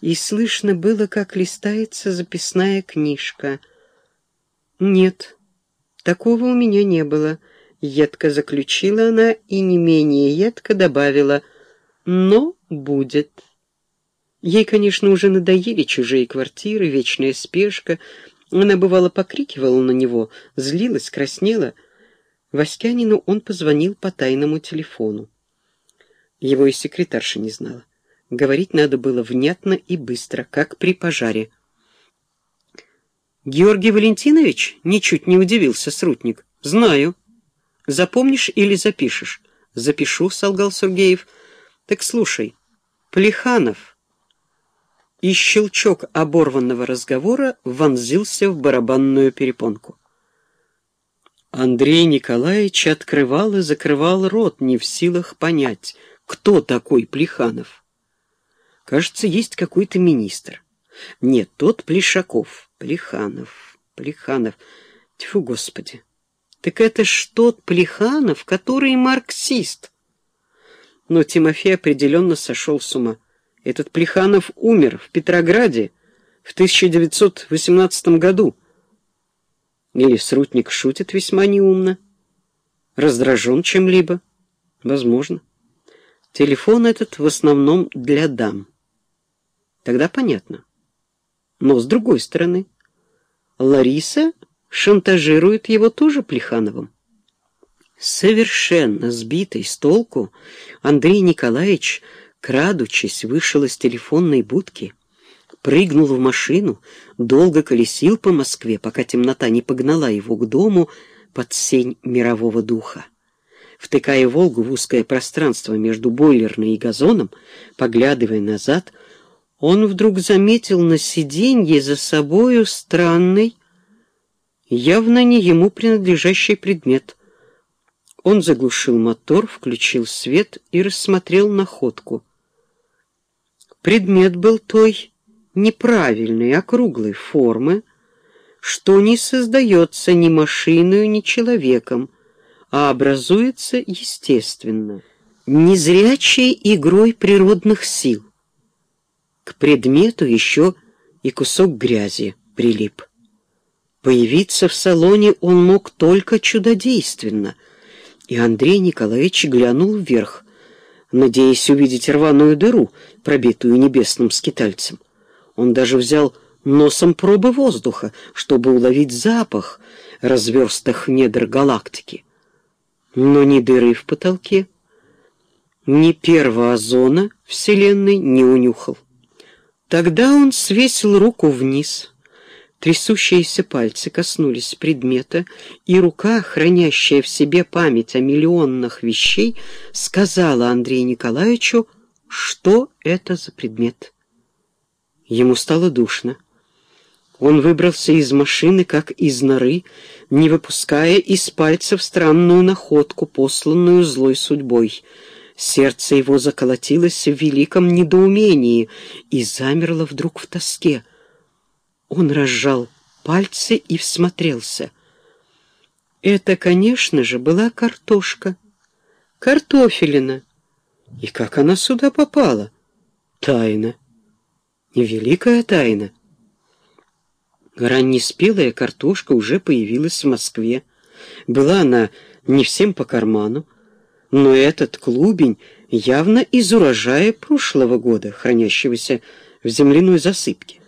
и слышно было, как листается записная книжка. «Нет, такого у меня не было», — едко заключила она и не менее едко добавила «но будет». Ей, конечно, уже надоели чужие квартиры, вечная спешка. Она, бывало, покрикивала на него, злилась, краснела. Васькянину он позвонил по тайному телефону. Его и секретарша не знала. Говорить надо было внятно и быстро, как при пожаре. «Георгий Валентинович?» — ничуть не удивился Срутник. «Знаю. Запомнишь или запишешь?» «Запишу», — солгал Сергеев. «Так слушай, Плеханов...» И щелчок оборванного разговора вонзился в барабанную перепонку. Андрей Николаевич открывал и закрывал рот, не в силах понять, кто такой Плеханов. Кажется, есть какой-то министр. Нет, тот Плешаков. Плеханов, Плеханов. Тьфу, Господи. Так это ж тот Плеханов, который марксист. Но Тимофей определенно сошел с ума. Этот Плеханов умер в Петрограде в 1918 году. Или Срутник шутит весьма неумно. Раздражен чем-либо. Возможно. Телефон этот в основном для дам. Тогда понятно. Но с другой стороны, Лариса шантажирует его тоже Плехановым. Совершенно сбитый с толку, Андрей Николаевич, крадучись, вышел из телефонной будки, прыгнул в машину, долго колесил по Москве, пока темнота не погнала его к дому под сень мирового духа. Втыкая «Волгу» в узкое пространство между бойлерной и газоном, поглядывая назад — он вдруг заметил на сиденье за собою странный, явно не ему принадлежащий предмет. Он заглушил мотор, включил свет и рассмотрел находку. Предмет был той неправильной, округлой формы, что не создается ни машиной, ни человеком, а образуется естественно, незрячей игрой природных сил. К предмету еще и кусок грязи прилип. Появиться в салоне он мог только чудодейственно, и Андрей Николаевич глянул вверх, надеясь увидеть рваную дыру, пробитую небесным скитальцем. Он даже взял носом пробы воздуха, чтобы уловить запах разверстых недр галактики. Но ни дыры в потолке, ни первого Вселенной не унюхал. Тогда он свесил руку вниз. Трясущиеся пальцы коснулись предмета, и рука, хранящая в себе память о миллионных вещей, сказала Андрею Николаевичу, что это за предмет. Ему стало душно. Он выбрался из машины, как из норы, не выпуская из пальцев странную находку, посланную злой судьбой — Сердце его заколотилось в великом недоумении и замерло вдруг в тоске. Он разжал пальцы и всмотрелся. Это, конечно же, была картошка. Картофелина. И как она сюда попала? Тайна. Невеликая тайна. Раннеспелая картошка уже появилась в Москве. Была она не всем по карману, но этот клубень явно из урожая прошлого года, хранящегося в земляной засыпке.